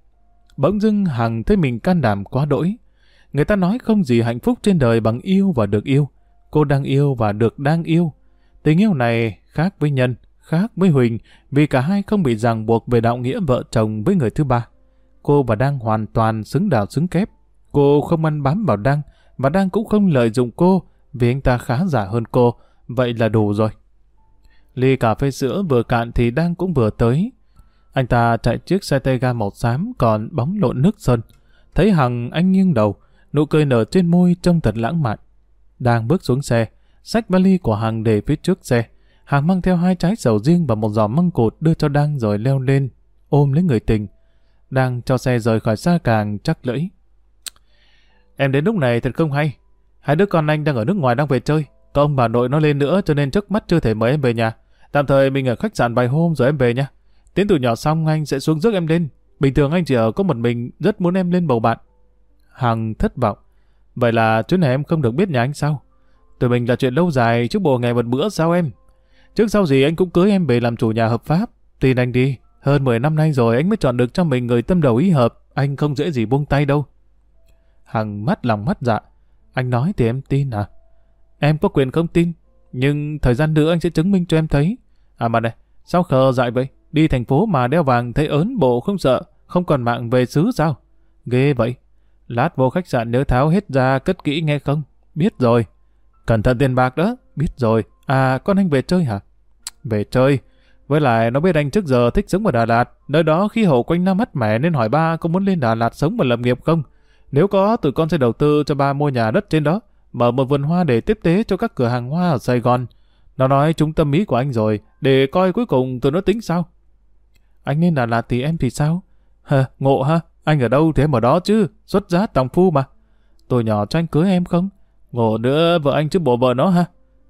Speaker 1: Bỗng dưng Hằng thấy mình can đảm quá đỗi. Người ta nói không gì hạnh phúc trên đời bằng yêu và được yêu. Cô đang yêu và được đang yêu. Tình yêu này khác với Nhân, khác với Huỳnh vì cả hai không bị ràng buộc về đạo nghĩa vợ chồng với người thứ ba. Cô và Đăng hoàn toàn xứng đào xứng kép. Cô không ăn bám vào Đăng và Đăng cũng không lợi dụng cô vì anh ta khá giả hơn cô. Vậy là đủ rồi. Ly cà phê sữa vừa cạn thì Đăng cũng vừa tới. Anh ta chạy chiếc xe tay ga màu xám còn bóng lộn nước sơn. Thấy Hằng anh nghiêng đầu, nụ cười nở trên môi trông thật lãng mạn. Đang bước xuống xe, sách vali của Hằng để phía trước xe. Hằng mang theo hai trái sầu riêng và một giỏ măng cột đưa cho đang rồi leo lên, ôm lấy người tình. Đang cho xe rời khỏi xa càng chắc lưỡi. Em đến lúc này thật không hay. Hai đứa con anh đang ở nước ngoài đang về chơi. Có ông bà nội nó lên nữa cho nên trước mắt chưa thể mời em về nhà. Tạm thời mình ở khách sạn vài hôm rồi em về nha. Tiến từ nhỏ xong anh sẽ xuống rước em lên. Bình thường anh chỉ ở có một mình, rất muốn em lên bầu bạn. Hằng thất vọng. Vậy là chuyến này em không được biết nhà anh sao? Tụi mình là chuyện lâu dài, chứ bộ ngày một bữa sao em? Trước sau gì anh cũng cưới em về làm chủ nhà hợp pháp. Tin anh đi, hơn 10 năm nay rồi anh mới chọn được cho mình người tâm đầu ý hợp, anh không dễ gì buông tay đâu. Hằng mắt lòng mắt dạ. Anh nói thì em tin à? Em có quyền không tin, nhưng thời gian nữa anh sẽ chứng minh cho em thấy. À mà này, sao khờ dại vậy? Đi thành phố mà đeo vàng thấy ớn bộ không sợ, không còn mạng về xứ sao? Ghê vậy. Lát vô khách sạn nhớ tháo hết ra cất kỹ nghe không? Biết rồi. Cẩn thận tiền bạc đó. Biết rồi. À, con anh về chơi hả? Về chơi. Với lại nó biết anh trước giờ thích sống ở Đà Lạt. Nơi đó khí hậu quanh năm mát mẻ nên hỏi ba có muốn lên Đà Lạt sống và lập nghiệp không? Nếu có, tụi con sẽ đầu tư cho ba mua nhà đất trên đó. Mở một vườn hoa để tiếp tế cho các cửa hàng hoa ở Sài Gòn. Nó nói trung tâm ý của anh rồi. Để coi cuối cùng tụi nó tính sao. Anh lên Đà Lạt thì em thì sao? Hờ, ngộ ha. Anh ở đâu thì em ở đó chứ. Xuất giá tòng phu mà. Tôi nhỏ cho anh cưới em không? Ngộ nữa vợ anh chứ bộ vợ nó ha.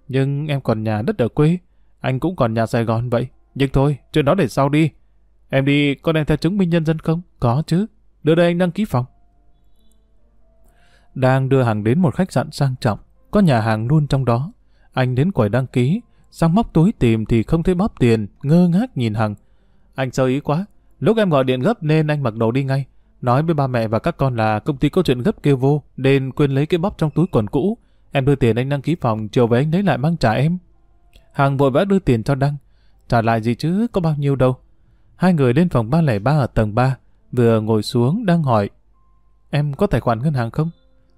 Speaker 1: Nhưng em còn nhà đất ở quê. Anh cũng còn nhà Sài Gòn vậy. Nhưng thôi, chuyện đó để sau đi. Em đi, con em theo chứng minh nhân dân không? Có chứ. Đưa đây anh đăng ký phòng. Đang đưa hàng đến một khách sạn sang trọng. Có nhà hàng luôn trong đó. Anh đến quầy đăng ký. Sang móc túi tìm thì không thấy bóp tiền. Ngơ ngác nhìn Hằng. Anh sơ ý quá. Lúc em gọi điện gấp nên anh mặc đồ đi ngay. Nói với ba mẹ và các con là công ty có chuyện gấp kêu vô, nên quên lấy cái bóp trong túi quần cũ. Em đưa tiền anh đăng ký phòng, chiều về anh lấy lại mang trả em. Hằng vội vã đưa tiền cho Đăng. Trả lại gì chứ, có bao nhiêu đâu. Hai người lên phòng 303 ở tầng 3, vừa ngồi xuống đang hỏi. Em có tài khoản ngân hàng không?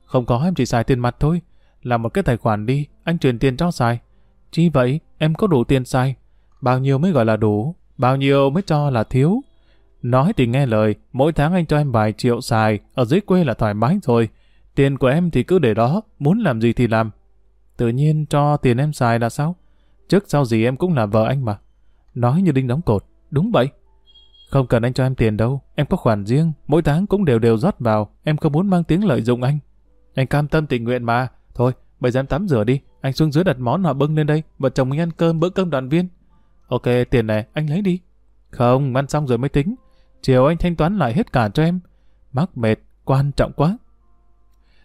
Speaker 1: Không có, em chỉ xài tiền mặt thôi. Làm một cái tài khoản đi, anh chuyển tiền cho xài. Chỉ vậy, em có đủ tiền xài. Bao nhiêu mới gọi là đủ, bao nhiêu mới cho là thiếu. Nói thì nghe lời, mỗi tháng anh cho em vài triệu xài, ở dưới quê là thoải mái rồi. Tiền của em thì cứ để đó, muốn làm gì thì làm. Tự nhiên cho tiền em xài là sao? Trước sau gì em cũng là vợ anh mà. Nói như đinh đóng cột, đúng vậy. Không cần anh cho em tiền đâu, em có khoản riêng, mỗi tháng cũng đều đều rót vào, em không muốn mang tiếng lợi dụng anh. Anh cam tâm tình nguyện mà. Thôi, bây giờ em tắm rửa đi, anh xuống dưới đặt món họ bưng lên đây, vợ chồng mình ăn cơm bữa cơm đoàn viên. Ok, tiền này, anh lấy đi. Không, ăn xong rồi mới tính. Chiều anh thanh toán lại hết cả cho em. Mắc mệt, quan trọng quá.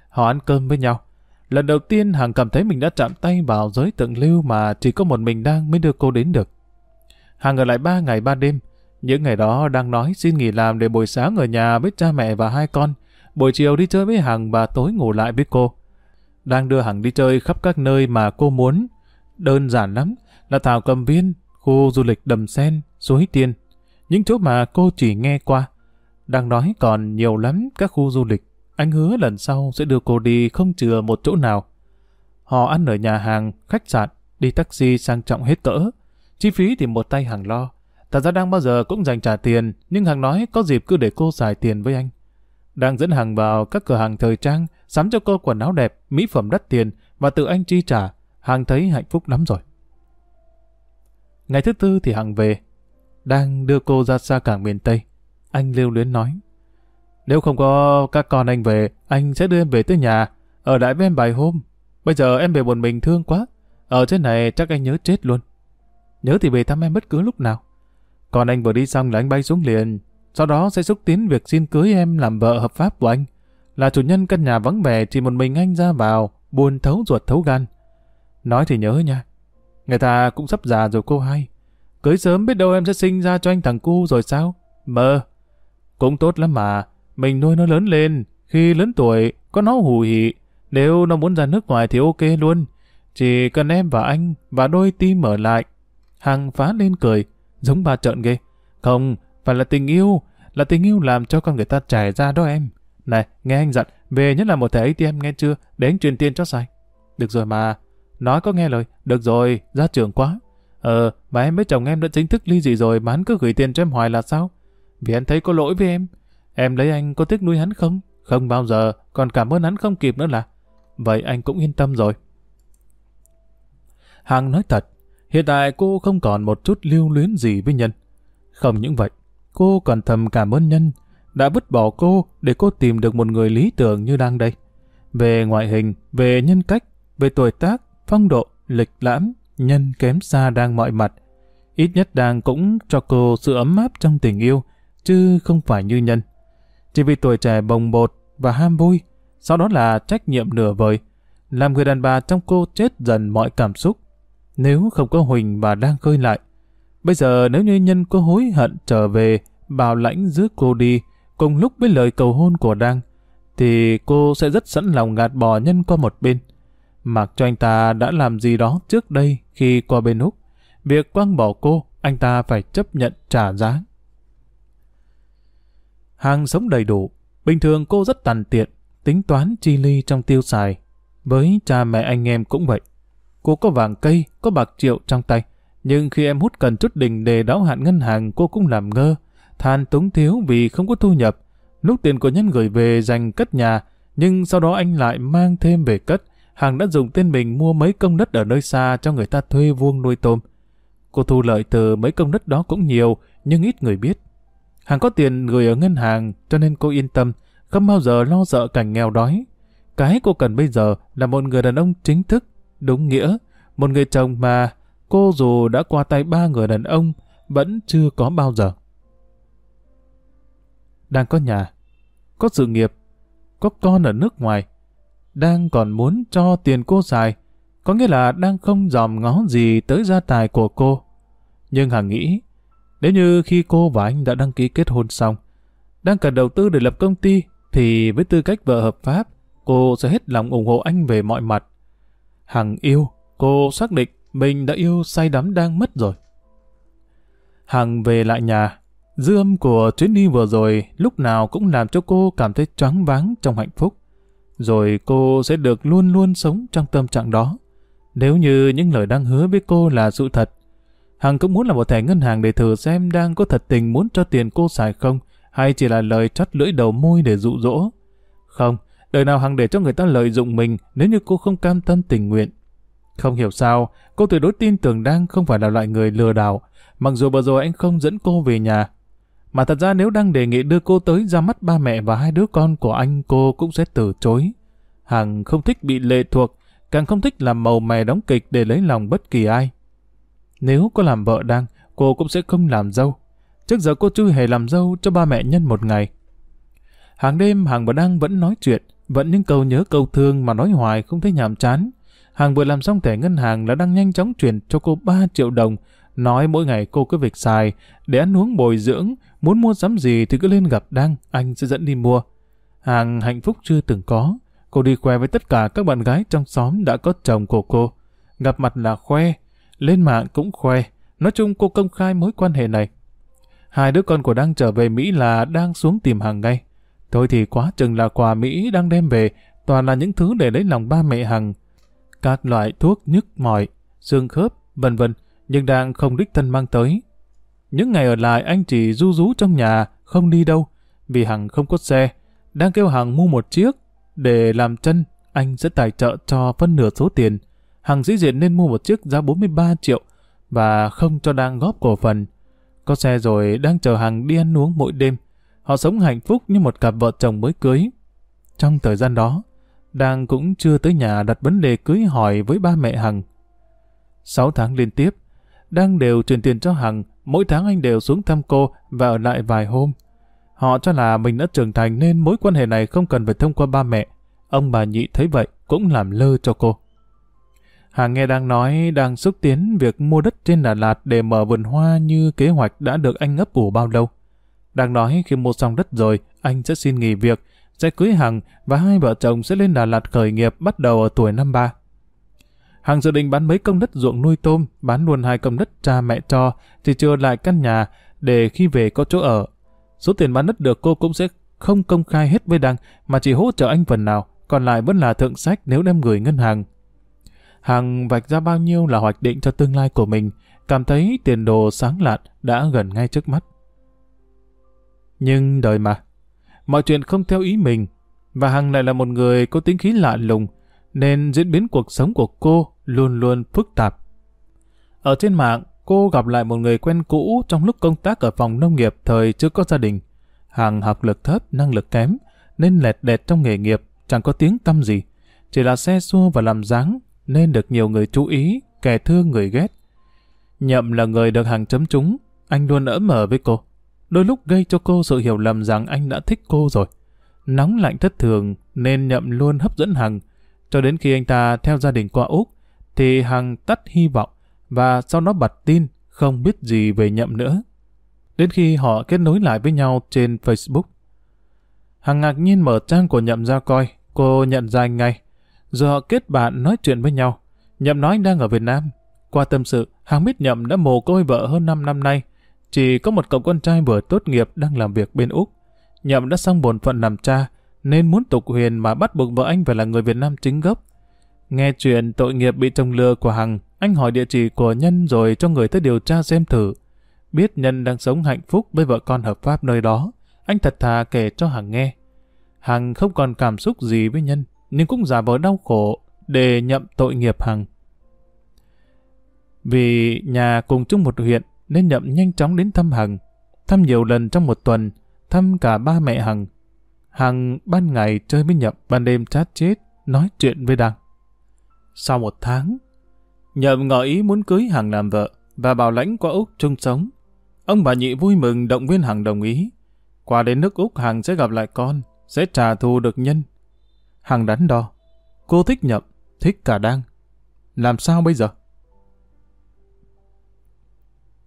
Speaker 1: Họ ăn cơm với nhau. Lần đầu tiên Hằng cảm thấy mình đã chạm tay vào giới tượng lưu mà chỉ có một mình đang mới đưa cô đến được. Hằng ở lại ba ngày ba đêm. Những ngày đó đang nói xin nghỉ làm để buổi sáng ở nhà với cha mẹ và hai con. Buổi chiều đi chơi với Hằng và tối ngủ lại với cô. Đang đưa Hằng đi chơi khắp các nơi mà cô muốn. Đơn giản lắm, là Thảo Cầm Viên, khu du lịch Đầm Sen, Suối Tiên, những chỗ mà cô chỉ nghe qua. Đang nói còn nhiều lắm các khu du lịch. Anh hứa lần sau sẽ đưa cô đi không chừa một chỗ nào. Họ ăn ở nhà hàng, khách sạn, đi taxi sang trọng hết cỡ. Chi phí thì một tay hàng lo. Thật ra đang bao giờ cũng dành trả tiền, nhưng hàng nói có dịp cứ để cô xài tiền với anh. Đang dẫn hàng vào các cửa hàng thời trang, sắm cho cô quần áo đẹp, mỹ phẩm đắt tiền và tự anh chi trả. Hàng thấy hạnh phúc lắm rồi. Ngày thứ tư thì Hằng về, đang đưa cô ra xa cảng miền Tây. Anh lưu luyến nói. Nếu không có các con anh về, anh sẽ đưa em về tới nhà, ở lại với em vài hôm. Bây giờ em về một mình thương quá. Ở trên này chắc anh nhớ chết luôn. Nhớ thì về thăm em bất cứ lúc nào. Còn anh vừa đi xong là anh bay xuống liền. Sau đó sẽ xúc tiến việc xin cưới em làm vợ hợp pháp của anh. Là chủ nhân căn nhà vắng vẻ chỉ một mình anh ra vào, buồn thấu ruột thấu gan. Nói thì nhớ nha. Người ta cũng sắp già rồi cô hai. Cưới sớm biết đâu em sẽ sinh ra cho anh thằng cu rồi sao? Mơ. Cũng tốt lắm mà. Mình nuôi nó lớn lên. Khi lớn tuổi, có nó hù hị. Nếu nó muốn ra nước ngoài thì ok luôn. Chỉ cần em và anh và đôi tim mở lại. Hằng phá lên cười. Giống bà trợn ghê. Không, phải là tình yêu. Là tình yêu làm cho con người ta trải ra đó em. Này, nghe anh dặn. Về nhất là một thẻ ATM nghe chưa? Để anh truyền tiền cho xài. Được rồi mà. Nói có nghe lời. Được rồi, ra trường quá. Ờ, mà em với chồng em đã chính thức ly dị rồi mà hắn cứ gửi tiền cho em hoài là sao? Vì anh thấy có lỗi với em. Em lấy anh có tiếc nuôi hắn không? Không bao giờ, còn cảm ơn hắn không kịp nữa là. Vậy anh cũng yên tâm rồi. Hằng nói thật, hiện tại cô không còn một chút lưu luyến gì với Nhân. Không những vậy, cô còn thầm cảm ơn Nhân đã vứt bỏ cô để cô tìm được một người lý tưởng như đang đây. Về ngoại hình, về nhân cách, về tuổi tác, phong độ, lịch lãm, nhân kém xa đang mọi mặt. Ít nhất đang cũng cho cô sự ấm áp trong tình yêu, chứ không phải như nhân. Chỉ vì tuổi trẻ bồng bột và ham vui, sau đó là trách nhiệm nửa vời, làm người đàn bà trong cô chết dần mọi cảm xúc. Nếu không có Huỳnh và đang khơi lại, bây giờ nếu như nhân có hối hận trở về, bảo lãnh giữ cô đi, cùng lúc với lời cầu hôn của đang thì cô sẽ rất sẵn lòng gạt bỏ nhân qua một bên. Mặc cho anh ta đã làm gì đó trước đây khi qua bên Úc. Việc quăng bỏ cô, anh ta phải chấp nhận trả giá. Hàng sống đầy đủ. Bình thường cô rất tàn tiện, tính toán chi ly trong tiêu xài. Với cha mẹ anh em cũng vậy. Cô có vàng cây, có bạc triệu trong tay. Nhưng khi em hút cần chút đỉnh để đáo hạn ngân hàng cô cũng làm ngơ, than túng thiếu vì không có thu nhập. Lúc tiền của nhân gửi về dành cất nhà, nhưng sau đó anh lại mang thêm về cất. Hằng đã dùng tên mình mua mấy công đất ở nơi xa cho người ta thuê vuông nuôi tôm. Cô thu lợi từ mấy công đất đó cũng nhiều, nhưng ít người biết. Hằng có tiền gửi ở ngân hàng, cho nên cô yên tâm, không bao giờ lo sợ cảnh nghèo đói. Cái cô cần bây giờ là một người đàn ông chính thức, đúng nghĩa, một người chồng mà cô dù đã qua tay ba người đàn ông, vẫn chưa có bao giờ. Đang có nhà, có sự nghiệp, có con ở nước ngoài, đang còn muốn cho tiền cô xài, có nghĩa là đang không dòm ngó gì tới gia tài của cô. Nhưng Hằng nghĩ, nếu như khi cô và anh đã đăng ký kết hôn xong, đang cần đầu tư để lập công ty, thì với tư cách vợ hợp pháp, cô sẽ hết lòng ủng hộ anh về mọi mặt. Hằng yêu, cô xác định mình đã yêu say đắm đang mất rồi. Hằng về lại nhà, dư âm của chuyến đi vừa rồi lúc nào cũng làm cho cô cảm thấy choáng váng trong hạnh phúc. Rồi cô sẽ được luôn luôn sống trong tâm trạng đó. Nếu như những lời đang hứa với cô là sự thật, Hằng cũng muốn là một thẻ ngân hàng để thử xem đang có thật tình muốn cho tiền cô xài không, hay chỉ là lời chót lưỡi đầu môi để dụ dỗ. Không, đời nào Hằng để cho người ta lợi dụng mình nếu như cô không cam tâm tình nguyện. Không hiểu sao, cô tuyệt đối tin tưởng đang không phải là loại người lừa đảo, mặc dù vừa rồi anh không dẫn cô về nhà. Mà thật ra nếu đang đề nghị đưa cô tới ra mắt ba mẹ và hai đứa con của anh cô cũng sẽ từ chối. Hằng không thích bị lệ thuộc, càng không thích làm màu mè đóng kịch để lấy lòng bất kỳ ai. Nếu có làm vợ đang, cô cũng sẽ không làm dâu. Trước giờ cô chưa hề làm dâu cho ba mẹ nhân một ngày. Hàng đêm Hằng và Đăng vẫn nói chuyện, vẫn những câu nhớ câu thương mà nói hoài không thấy nhàm chán. Hằng vừa làm xong thẻ ngân hàng là đang nhanh chóng chuyển cho cô 3 triệu đồng, nói mỗi ngày cô cứ việc xài, để ăn uống bồi dưỡng, muốn mua sắm gì thì cứ lên gặp Đăng, anh sẽ dẫn đi mua. Hàng hạnh phúc chưa từng có, cô đi khoe với tất cả các bạn gái trong xóm đã có chồng của cô. Gặp mặt là khoe, lên mạng cũng khoe, nói chung cô công khai mối quan hệ này. Hai đứa con của Đăng trở về Mỹ là đang xuống tìm hàng ngay. Thôi thì quá chừng là quà Mỹ đang đem về, toàn là những thứ để lấy lòng ba mẹ Hằng. Các loại thuốc nhức mỏi, xương khớp, vân vân, nhưng đang không đích thân mang tới. Những ngày ở lại anh chỉ du rú trong nhà, không đi đâu, vì Hằng không có xe. Đang kêu Hằng mua một chiếc, để làm chân, anh sẽ tài trợ cho phân nửa số tiền. Hằng dĩ diện nên mua một chiếc giá 43 triệu và không cho đang góp cổ phần. Có xe rồi đang chờ Hằng đi ăn uống mỗi đêm. Họ sống hạnh phúc như một cặp vợ chồng mới cưới. Trong thời gian đó, đang cũng chưa tới nhà đặt vấn đề cưới hỏi với ba mẹ Hằng. Sáu tháng liên tiếp, đang đều truyền tiền cho Hằng, mỗi tháng anh đều xuống thăm cô và ở lại vài hôm. Họ cho là mình đã trưởng thành nên mối quan hệ này không cần phải thông qua ba mẹ. Ông bà nhị thấy vậy cũng làm lơ cho cô. Hằng nghe đang nói đang xúc tiến việc mua đất trên Đà Lạt để mở vườn hoa như kế hoạch đã được anh ấp ủ bao lâu. Đang nói khi mua xong đất rồi, anh sẽ xin nghỉ việc, sẽ cưới Hằng và hai vợ chồng sẽ lên Đà Lạt khởi nghiệp bắt đầu ở tuổi năm ba. Hằng dự định bán mấy công đất ruộng nuôi tôm, bán luôn hai công đất cha mẹ cho, thì chưa lại căn nhà để khi về có chỗ ở. Số tiền bán đất được cô cũng sẽ không công khai hết với Đăng, mà chỉ hỗ trợ anh phần nào, còn lại vẫn là thượng sách nếu đem gửi ngân hàng. Hằng vạch ra bao nhiêu là hoạch định cho tương lai của mình, cảm thấy tiền đồ sáng lạn đã gần ngay trước mắt. Nhưng đời mà, mọi chuyện không theo ý mình, và Hằng lại là một người có tính khí lạ lùng, nên diễn biến cuộc sống của cô luôn luôn phức tạp. Ở trên mạng, cô gặp lại một người quen cũ trong lúc công tác ở phòng nông nghiệp thời chưa có gia đình. Hằng học lực thấp, năng lực kém, nên lẹt đẹt trong nghề nghiệp, chẳng có tiếng tâm gì. Chỉ là xe xua và làm dáng, nên được nhiều người chú ý, kẻ thương người ghét. Nhậm là người được hàng chấm trúng, anh luôn ấm mở với cô. Đôi lúc gây cho cô sự hiểu lầm rằng anh đã thích cô rồi. Nóng lạnh thất thường nên Nhậm luôn hấp dẫn Hằng. Cho đến khi anh ta theo gia đình qua Úc, thì Hằng tắt hy vọng và sau đó bật tin không biết gì về Nhậm nữa. Đến khi họ kết nối lại với nhau trên Facebook. Hằng ngạc nhiên mở trang của Nhậm ra coi, cô nhận ra anh ngay. Giờ họ kết bạn nói chuyện với nhau. Nhậm nói anh đang ở Việt Nam. Qua tâm sự, Hằng biết Nhậm đã mồ côi vợ hơn 5 năm nay. Chỉ có một cậu con trai vừa tốt nghiệp đang làm việc bên Úc. Nhậm đã xong bổn phận làm cha, nên muốn tục huyền mà bắt buộc vợ anh phải là người Việt Nam chính gốc. Nghe chuyện tội nghiệp bị chồng lừa của Hằng, anh hỏi địa chỉ của Nhân rồi cho người tới điều tra xem thử. Biết Nhân đang sống hạnh phúc với vợ con hợp pháp nơi đó, anh thật thà kể cho Hằng nghe. Hằng không còn cảm xúc gì với Nhân, nhưng cũng giả vờ đau khổ để nhậm tội nghiệp Hằng. Vì nhà cùng chung một huyện nên Nhậm nhanh chóng đến thăm Hằng. Thăm nhiều lần trong một tuần, thăm cả ba mẹ Hằng. Hằng ban ngày chơi với Nhậm, ban đêm chát chết, nói chuyện với Đăng. Sau một tháng, Nhậm ngỏ ý muốn cưới Hằng làm vợ và bảo lãnh qua Úc chung sống. Ông bà nhị vui mừng động viên Hằng đồng ý. Qua đến nước Úc Hằng sẽ gặp lại con, sẽ trả thù được nhân. Hằng đắn đo. Cô thích Nhậm, thích cả Đăng. Làm sao bây giờ?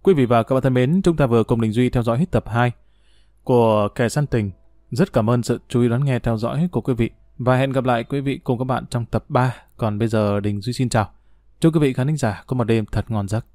Speaker 1: Quý vị và các bạn thân mến, chúng ta vừa cùng Đình Duy theo dõi hết tập 2 của Kẻ săn tình. Rất cảm ơn sự chú ý đón nghe theo dõi của quý vị và hẹn gặp lại quý vị cùng các bạn trong tập 3. Còn bây giờ Đình Duy xin chào. Chúc quý vị khán giả có một đêm thật ngon giấc.